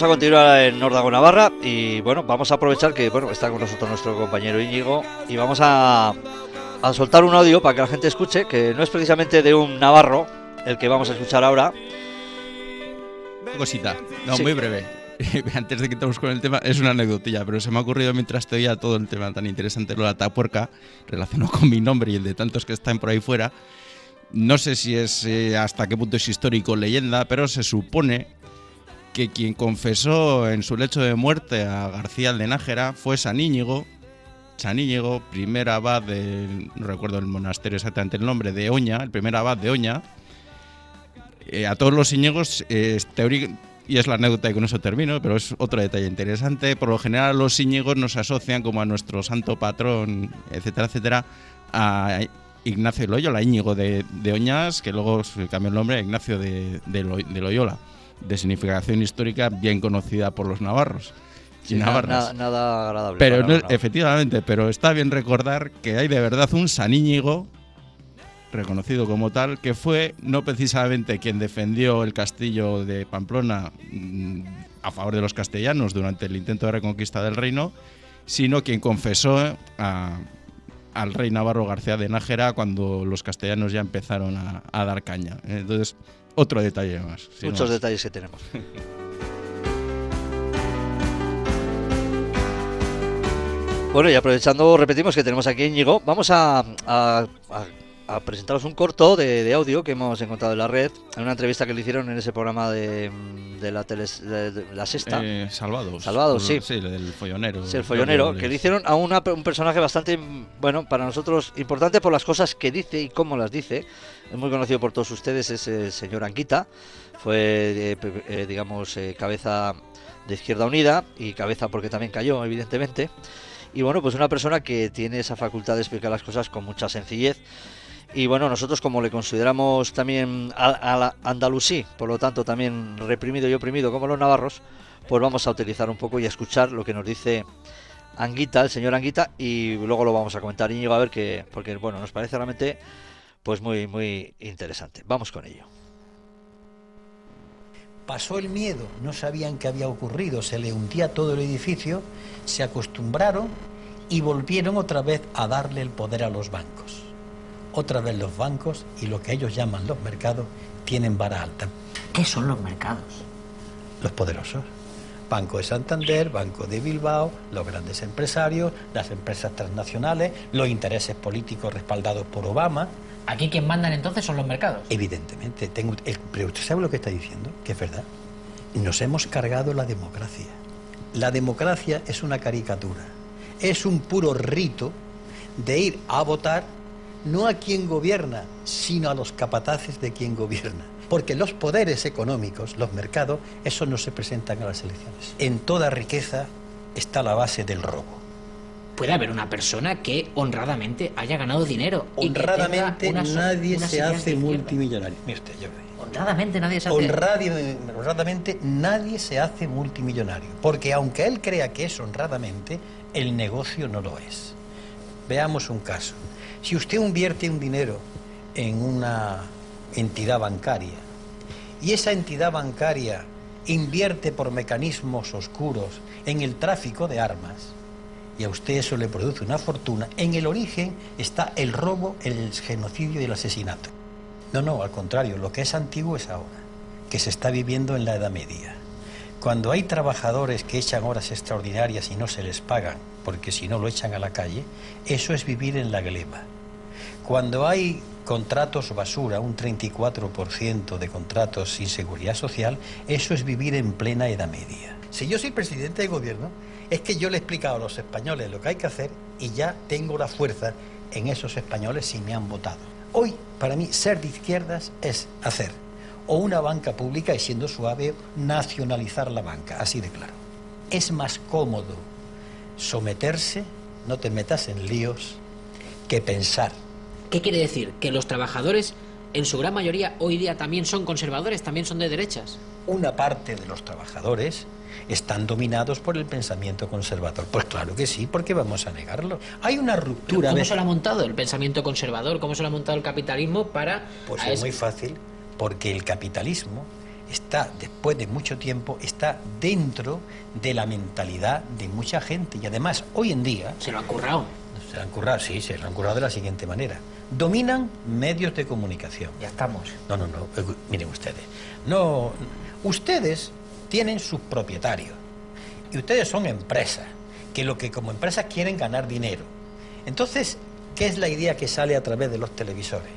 vamos a continuar en Nórdago Navarra y bueno, vamos a aprovechar que bueno, está con nosotros nuestro compañero Íñigo y vamos a, a soltar un audio para que la gente escuche, que no es precisamente de un navarro el que vamos a escuchar ahora. Cosita, no, Sí. muy breve. *laughs* Antes de que entremos con el tema, es una anécdotilla, pero se me ha ocurrido mientras te oía todo el tema tan interesante de la tapuerca, relacionado con mi nombre y el de tantos que están por ahí fuera. No sé si es eh, hasta qué punto es histórico o leyenda, pero se supone que quien confesó en su lecho de muerte a García de Nájera fue San Íñigo. San Íñigo, primer abad de, no recuerdo el monasterio exactamente el nombre, de Oña, el primer abad de Oña. Eh, a todos los Íñigos, eh, y es la anécdota y con eso termino, pero es otro detalle interesante. Por lo general, los Íñigos nos asocian como a nuestro santo patrón, etcétera, etcétera, a Ignacio de Loyola, Íñigo de, Oñas, que luego cambió el nombre a Ignacio de, de de Loyola, de significación histórica bien conocida por los navarros Sí, na- navarras. na- nada agradable. Pero no- efectivamente, pero está bien recordar que hay de verdad un San Íñigo reconocido como tal, que fue no precisamente quien defendió el castillo de Pamplona mm, a favor de los castellanos durante el intento de reconquista del reino, sino quien confesó a- al rey Navarro García de Nájera cuando los castellanos ya empezaron a, a dar caña. Entonces, otro detalle más. Muchos más. detalles que tenemos. *laughs* Bueno, y aprovechando, repetimos que tenemos aquí a Íñigo, vamos a, a- a- a presentaros un corto de, de audio que hemos encontrado en la red, en una entrevista que le hicieron en ese programa de, de la, tele, de- de la sexta. Eh, salvados. Salvados, sí. Sí, el follonero. Sí, el follonero, que le hicieron a una- un personaje bastante, bueno, para nosotros importante por las cosas que dice y cómo las dice. Muy conocido por todos ustedes, es el señor Anquita. Fue, eh, eh, digamos, eh, cabeza de Izquierda Unida y cabeza porque también cayó, evidentemente. Y bueno, pues una persona que tiene esa facultad de explicar las cosas con mucha sencillez. Y bueno, nosotros como le consideramos también a, la andalusí, por lo tanto también reprimido y oprimido como los navarros, pues vamos a utilizar un poco y a escuchar lo que nos dice Anguita, el señor Anguita, y luego lo vamos a comentar Íñigo a ver que, porque bueno, nos parece realmente pues muy, muy interesante. Vamos con ello. Pasó el miedo, no sabían qué había ocurrido, se le hundía todo el edificio, se acostumbraron y volvieron otra vez a darle el poder a los bancos. Otra vez los bancos y lo que ellos llaman los mercados tienen vara alta. ¿Qué son los mercados? Los poderosos. Banco de Santander, Banco de Bilbao, los grandes empresarios, las empresas transnacionales, los intereses políticos respaldados por Obama. Aquí quien mandan entonces son los mercados. Evidentemente, el- pero usted sabe lo que está diciendo, que es verdad. Nos hemos cargado la democracia. La democracia es una caricatura, es un puro rito de ir a votar no a quien gobierna, sino a los capataces de quien gobierna. Porque los poderes económicos, los mercados, esos no se presentan a las elecciones. En toda riqueza está la base del robo. Puede haber una persona que honradamente haya ganado dinero. Honradamente unas- nadie unas se hace multimillonario. Mire usted, Jordi. Honradamente nadie se hace. Honradamente nadie se hace multimillonario, porque aunque él crea que es honradamente, el negocio no lo es. Veamos un caso. Si usted invierte un dinero en una entidad bancaria y esa entidad bancaria invierte por mecanismos oscuros en el tráfico de armas, y a usted eso le produce una fortuna, en el origen está el robo, el genocidio y el asesinato. No, no, al contrario, lo que es antiguo es ahora, que se está viviendo en la Edad Media. Cuando hay trabajadores que echan horas extraordinarias y no se les pagan, porque si no lo echan a la calle, eso es vivir en la gleba. Cuando hay contratos basura, un 34% de contratos sin seguridad social, eso es vivir en plena Edad Media. Si yo soy presidente de gobierno, es que yo le he explicado a los españoles lo que hay que hacer y ya tengo la fuerza en esos españoles si me han votado. Hoy, para mí, ser de izquierdas es hacer o una banca pública y siendo suave, nacionalizar la banca, así de claro. Es más cómodo someterse, no te metas en líos, que pensar. ¿Qué quiere decir? Que los trabajadores, en su gran mayoría, hoy día también son conservadores, también son de derechas. Una parte de los trabajadores están dominados por el pensamiento conservador. Pues claro que sí, porque vamos a negarlo. Hay una ruptura. ¿Cómo de- se lo ha montado el pensamiento conservador? ¿Cómo se lo ha montado el capitalismo para... Pues es ese- muy fácil, porque el capitalismo está, después de mucho tiempo, está dentro de la mentalidad de mucha gente. Y además, hoy en día... Se lo han currado. Se lo han currado, sí, se lo han currado de la siguiente manera. Dominan medios de comunicación. Ya estamos. No, no, no, eh, miren ustedes. No, ustedes tienen sus propietarios. Y ustedes son empresas, que lo que como empresas quieren ganar dinero. Entonces, ¿qué es la idea que sale a través de los televisores?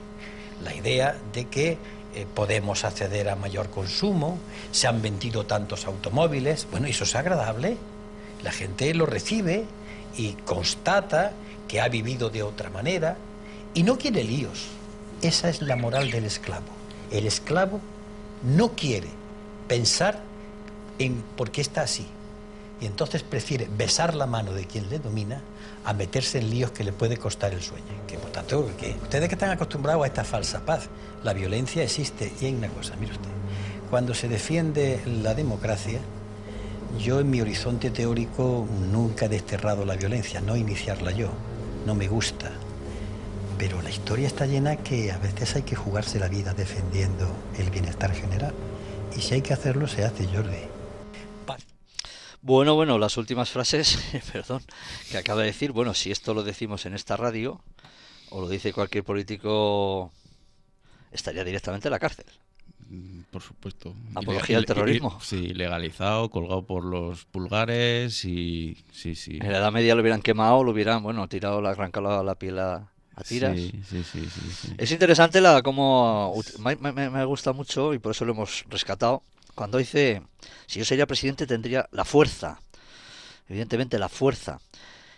La idea de que eh, podemos acceder a mayor consumo, se han vendido tantos automóviles, bueno, eso es agradable, la gente lo recibe y constata que ha vivido de otra manera y no quiere líos. Esa es la moral del esclavo. El esclavo no quiere pensar en por qué está así. Y entonces prefiere besar la mano de quien le domina a meterse en líos que le puede costar el sueño. Que por tanto, ustedes que están acostumbrados a esta falsa paz, la violencia existe. Y hay una cosa, mire usted, cuando se defiende la democracia, yo en mi horizonte teórico nunca he desterrado la violencia, no iniciarla yo, no me gusta. Pero la historia está llena que a veces hay que jugarse la vida defendiendo el bienestar general. Y si hay que hacerlo, se hace, Jordi. Bueno, bueno, las últimas frases, *laughs* perdón, que acaba de decir, bueno, si esto lo decimos en esta radio, o lo dice cualquier político, estaría directamente en la cárcel. Mm, Por supuesto. Apología del terrorismo. Sí, legalizado, colgado por los pulgares y sí, sí. En la Edad Media lo hubieran quemado, lo hubieran, bueno, tirado, la- arrancado la, la piel a, a tiras. Sí, sí, sí. Es interesante la me, me- me gusta mucho y por eso lo hemos rescatado. Cuando dice, si yo sería presidente tendría la fuerza, evidentemente la fuerza.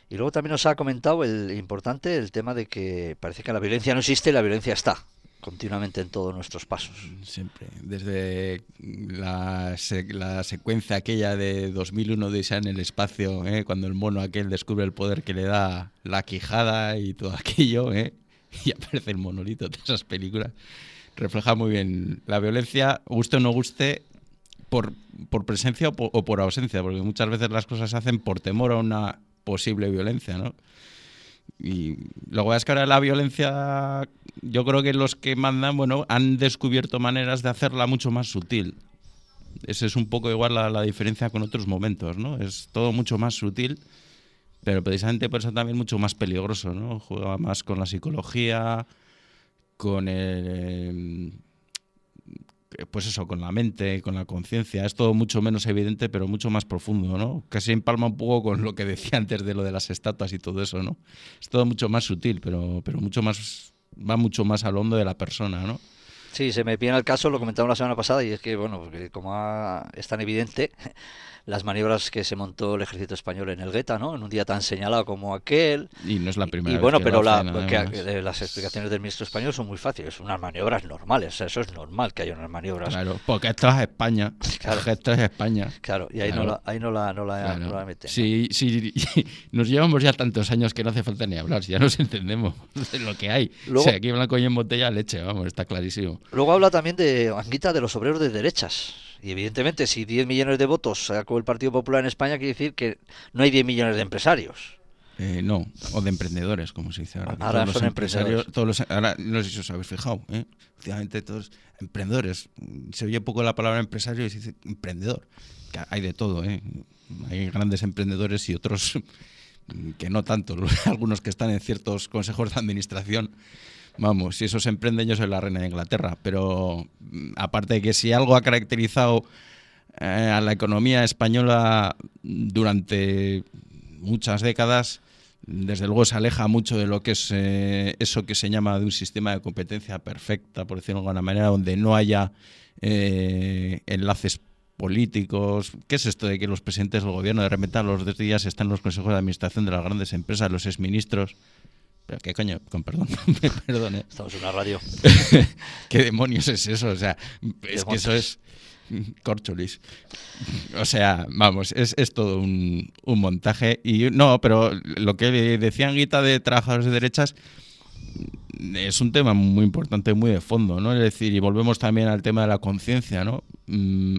Y luego también nos ha comentado el importante el tema de que parece que la violencia no existe y la violencia está continuamente en todos nuestros pasos. Siempre. Desde la, la secuencia aquella de 2001 de Isa en el espacio, ¿eh? cuando el mono aquel descubre el poder que le da la quijada y todo *laughs* aquello, ¿eh? y aparece el monolito de esas películas, refleja muy bien la violencia, guste o no guste, por, por presencia o por, ausencia, porque muchas veces las cosas se hacen por temor a una posible violencia, ¿no? Y luego es que ahora la violencia, yo creo que los que mandan, bueno, han descubierto maneras de hacerla mucho más sutil. Ese es un poco igual la, la diferencia con otros momentos, ¿no? Es todo mucho más sutil, pero precisamente por eso también mucho más peligroso, ¿no? Juega más con la psicología, con el... eh, Pues eso, con la mente, con la conciencia. Es todo mucho menos evidente, pero mucho más profundo, ¿no? Casi empalma un poco con lo que decía *laughs* antes de lo de las estatuas y todo eso, ¿no? Es todo mucho más sutil, pero, pero mucho más va mucho más al hondo de la persona, ¿no? Sí, se me pide el caso, lo comentamos la semana pasada, y es que, bueno, como ha- es tan evidente, las maniobras que se montó el ejército español en el Gueta, ¿no? En un día tan señalado como aquel. Y no es la primera Y vez bueno, que pero la- que- que las explicaciones del ministro español son muy fáciles, son unas maniobras normales, o sea, eso es normal que haya unas maniobras. Claro, porque esto es España. *laughs* Claro. Esto es España. Claro, y ahí no la, ahí no la, no la, Claro. no la meten. Sí, sí, *laughs* nos llevamos ya tantos años que no hace falta ni hablar, si ya nos *laughs* entendemos de lo que hay. Luego- o sea, aquí blanco y en botella leche, vamos, está clarísimo. Luego habla también de Anguita de los obreros de derechas. Y evidentemente, si 10 millones de votos sacó el Partido Popular en España, quiere decir que no hay 10 millones de empresarios. Eh, no, o de emprendedores, como se dice ahora. Ahora todos los son empresarios, todos los, ahora no sé si os habéis fijado, ¿eh? últimamente todos emprendedores. Se oye poco la palabra empresario y se dice emprendedor. Que hay de todo, ¿eh? hay grandes emprendedores y otros *laughs* que no tanto, *laughs* algunos que están en ciertos consejos de administración. Vamos, si esos emprenden, yo soy la reina de Inglaterra. Pero mm, aparte de que si algo ha caracterizado eh, a la economía española durante muchas décadas, desde luego se aleja mucho de lo que es eh, eso que se llama de un sistema de competencia perfecta, por decirlo de alguna manera, donde no haya eh, enlaces políticos. ¿Qué es esto de que los presidentes del gobierno de repente a los dos días están en los consejos de administración de las grandes empresas, los exministros? Pero qué coño, con perdón, *laughs* perdón, ¿eh? Estamos en una radio. *laughs* ¿Qué demonios es eso? O sea, es que eso es corcholis. O sea, vamos, es, es todo un, un montaje. Y no, pero lo que decían Guita de trabajadores de derechas es un tema muy importante, muy de fondo, ¿no? Es decir, y volvemos también al tema de la conciencia, ¿no? Mm,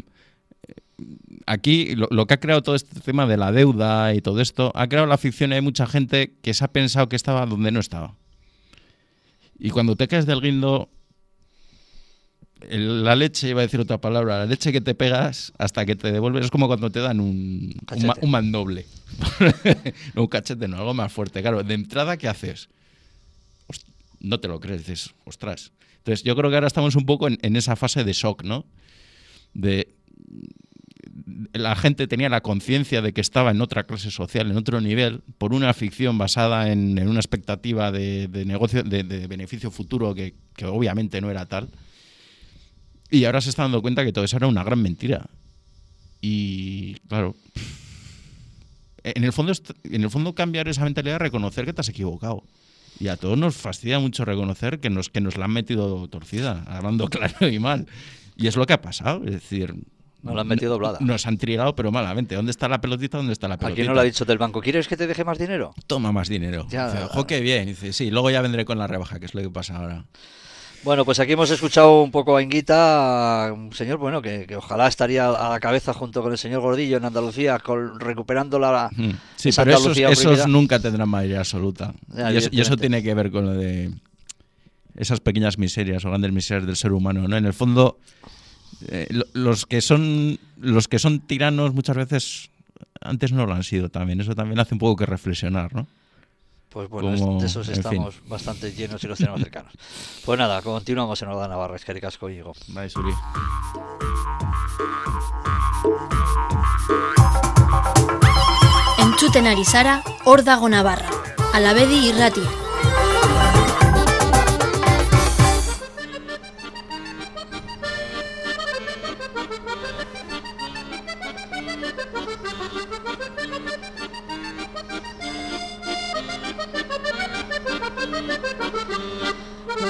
Aquí lo, lo que ha creado todo este tema de la deuda y todo esto, ha creado la ficción y hay mucha gente que se ha pensado que estaba donde no estaba. Y cuando te caes del guindo, el- la leche, iba a decir otra palabra, la leche que te pegas hasta que te devuelves es como cuando te dan un, un, mandoble. *laughs* no, un cachete, no, algo más fuerte. Claro, de entrada, ¿qué haces? No te lo crees, dices, ostras. Entonces, yo creo que ahora estamos un poco en, en esa fase de shock, ¿no? De la gente tenía la conciencia de que estaba en otra clase social, en otro nivel, por una ficción basada en, en una expectativa de, de negocio, de, de beneficio futuro que, obviamente no era tal. Y ahora se está dando cuenta que todo eso era una gran mentira. Y claro, en el fondo, en el fondo cambiar esa mentalidad es reconocer que te has equivocado. Y a todos nos fastidia mucho reconocer que nos, que nos la han metido torcida, hablando *laughs* claro y mal. Y es lo que ha pasado. Es decir, Nos la han metido doblada. Nos han trigado, pero malamente. ¿Dónde está la pelotita? ¿Dónde está la pelotita? Aquí no lo ha dicho del banco. ¿Quieres que te deje más dinero? Toma más dinero. Ya. Dice, "Jo, qué bien. Dice, sí, luego ya vendré con la rebaja, que es lo que pasa ahora. Bueno, pues aquí hemos escuchado un poco a Inguita, un señor, bueno, que, que ojalá estaría a la cabeza junto con el señor Gordillo en Andalucía, recuperando la... Mm. Sí, pero esos, nunca tendrán mayoría absoluta. Ya, y, eso, y eso evidentemente. tiene que ver con lo de esas pequeñas miserias o grandes miserias del ser humano. ¿no? En el fondo, eh, lo- los, que son, los que son tiranos muchas veces antes no lo han sido también. Eso también hace un poco que reflexionar, ¿no? Pues bueno, Como, de esos en fin. estamos bastante llenos y los tenemos cercanos. Pues nada, continuamos en Orda Navarra, es que casco. Vale, Suri. Entzuten ari zara, hor dago Navarra. Alabedi irratia.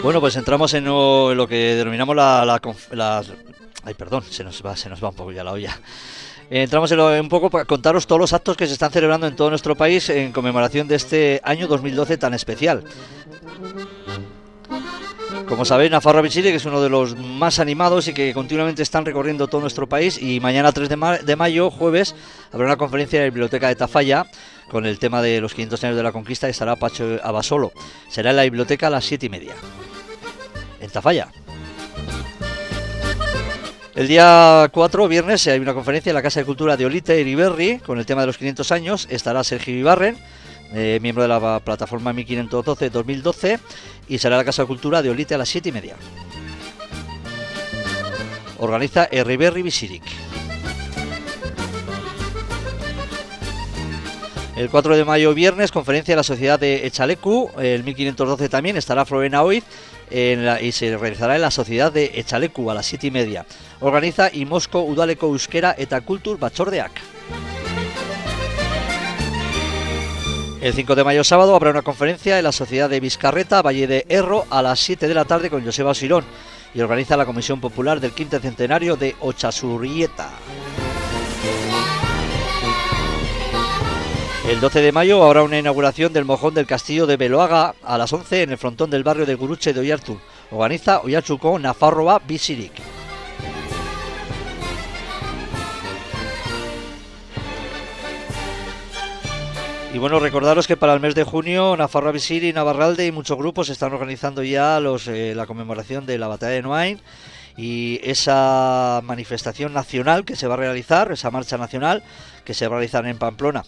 Bueno, pues entramos en lo, que denominamos la, la Ay, perdón, se nos va, se nos va un poco ya la olla. Eh, Entramos en un poco para contaros todos los actos que se están celebrando en todo nuestro país en conmemoración de este año 2012 tan especial. Como sabéis, Nafarroa Bichile, que es uno de los más animados y que continuamente están recorriendo todo nuestro país. Y mañana 3 de, de mayo, jueves, habrá una conferencia en la Biblioteca de Tafalla con el tema de los 500 años de la conquista y estará Pacho Abasolo. Será en la biblioteca a las 7 y media. En Tafalla. El día 4, viernes, hay una conferencia en la Casa de Cultura de Olite, Iriberri, con el tema de los 500 años. Estará Sergio Ibarren, eh, miembro de la plataforma 1512-2012, y será la Casa de Cultura de Olite a las 7 y media. Organiza Herriberri Bisirik. El 4 de mayo, viernes, conferencia de la Sociedad de Echalecu. El 1512 también estará Florena Oiz y se realizará en la Sociedad de Echalecu a las 7 y media. Organiza Imosco Udaleko Euskera eta Kultur Batzordeak. El 5 de mayo sábado habrá una conferencia en la Sociedad de Vizcarreta, Valle de Erro, a las 7 de la tarde con Joseba Osirón y organiza la Comisión Popular del Quinto Centenario de Ochasurrieta. El 12 de mayo habrá una inauguración del mojón del castillo de Beloaga a las 11 en el frontón del barrio de Guruche de Oyartu. Organiza Oyartzuko Nafarroa Bizirik. Y bueno, recordaros que para el mes de junio Nafarroa Visiri, Navarralde y muchos grupos están organizando ya los, eh, la conmemoración de la batalla de Noain y esa manifestación nacional que se va a realizar, esa marcha nacional que se va a realizar en Pamplona.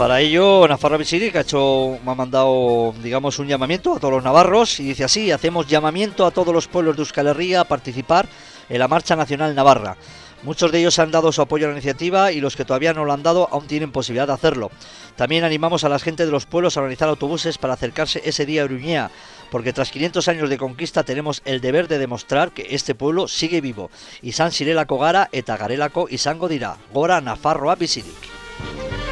Para ello, Nafarra Visiri, que ha hecho, me ha mandado, digamos, un llamamiento a todos los navarros y dice así, hacemos llamamiento a todos los pueblos de Euskal Herria a participar en la Marcha Nacional Navarra. Muchos de ellos han dado su apoyo a la iniciativa y los que todavía no lo han dado aún tienen posibilidad de hacerlo. También animamos a la gente de los pueblos a organizar autobuses para acercarse ese día a Uruñea, porque tras 500 años de conquista tenemos el deber de demostrar que este pueblo sigue vivo. Izan zirelako gara eta garelako izango dira. Gora Nafarroa bizirik.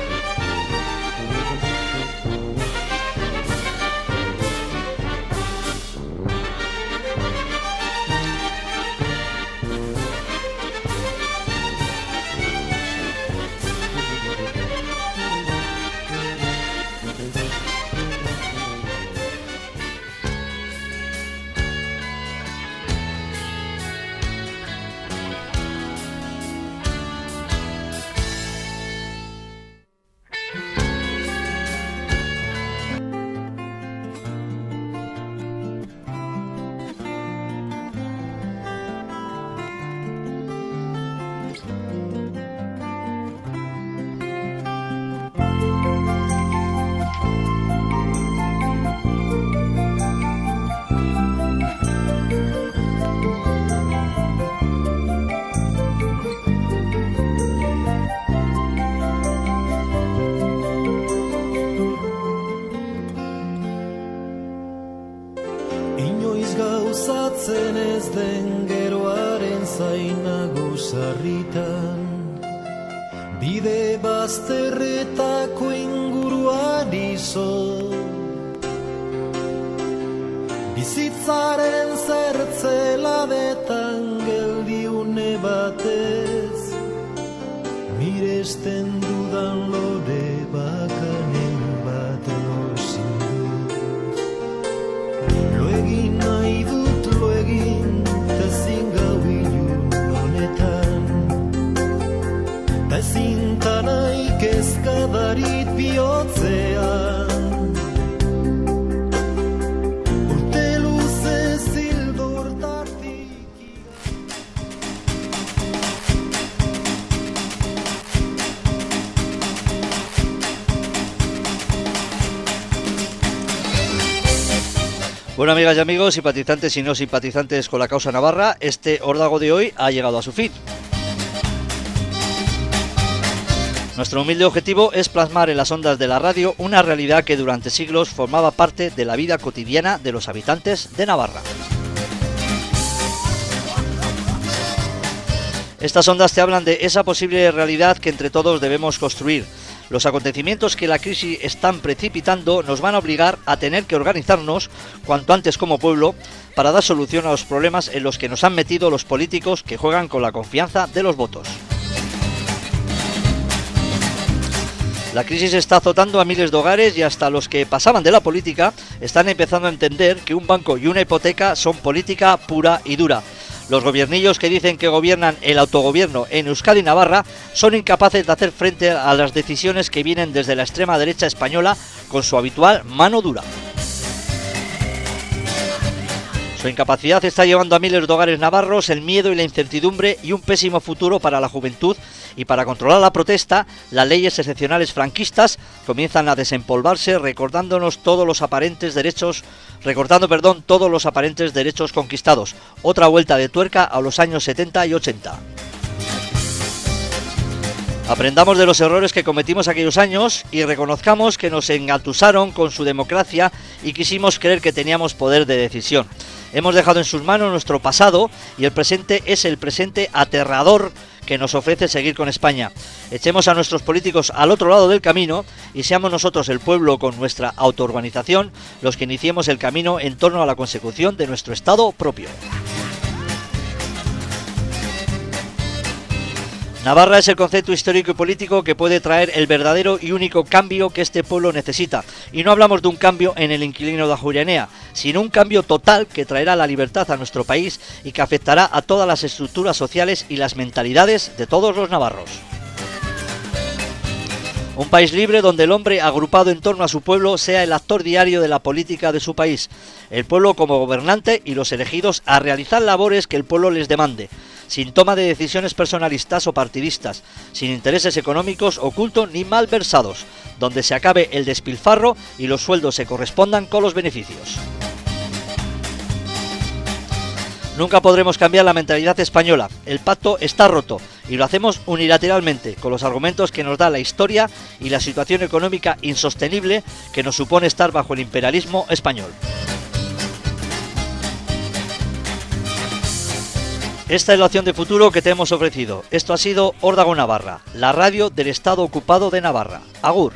Amigas y amigos, simpatizantes y no simpatizantes con la causa navarra, este órdago de hoy ha llegado a su fin. Nuestro humilde objetivo es plasmar en las ondas de la radio una realidad que durante siglos formaba parte de la vida cotidiana de los habitantes de Navarra. Estas ondas te hablan de esa posible realidad que entre todos debemos construir. Los acontecimientos que la crisis están precipitando nos van a obligar a tener que organizarnos cuanto antes como pueblo para dar solución a los problemas en los que nos han metido los políticos que juegan con la confianza de los votos. La crisis está azotando a miles de hogares y hasta los que pasaban de la política están empezando a entender que un banco y una hipoteca son política pura y dura. Los gobiernillos que dicen que gobiernan el autogobierno en Euskadi y Navarra son incapaces de hacer frente a las decisiones que vienen desde la extrema derecha española con su habitual mano dura. Su incapacidad está llevando a miles de hogares navarros el miedo y la incertidumbre y un pésimo futuro para la juventud y para controlar la protesta, las leyes excepcionales franquistas comienzan a desempolvarse recordándonos todos los aparentes derechos, recordando, perdón, todos los aparentes derechos conquistados. Otra vuelta de tuerca a los años 70 y 80. Aprendamos de los errores que cometimos aquellos años y reconozcamos que nos engatusaron con su democracia y quisimos creer que teníamos poder de decisión. Hemos dejado en sus manos nuestro pasado y el presente es el presente aterrador que nos ofrece seguir con España. Echemos a nuestros políticos al otro lado del camino y seamos nosotros el pueblo con nuestra autoorganización los que iniciemos el camino en torno a la consecución de nuestro Estado propio. Navarra es el concepto histórico y político que puede traer el verdadero y único cambio que este pueblo necesita. Y no hablamos de un cambio en el inquilino de Ajurianea, sino un cambio total que traerá la libertad a nuestro país y que afectará a todas las estructuras sociales y las mentalidades de todos los navarros. Un país libre donde el hombre agrupado en torno a su pueblo sea el actor diario de la política de su país, el pueblo como gobernante y los elegidos a realizar labores que el pueblo les demande, sin toma de decisiones personalistas o partidistas, sin intereses económicos ocultos ni malversados, donde se acabe el despilfarro y los sueldos se correspondan con los beneficios. Nunca podremos cambiar la mentalidad española. El pacto está roto y lo hacemos unilateralmente con los argumentos que nos da la historia y la situación económica insostenible que nos supone estar bajo el imperialismo español. Esta es la opción de futuro que te hemos ofrecido. Esto ha sido Órdago Navarra, la radio del Estado ocupado de Navarra. Agur.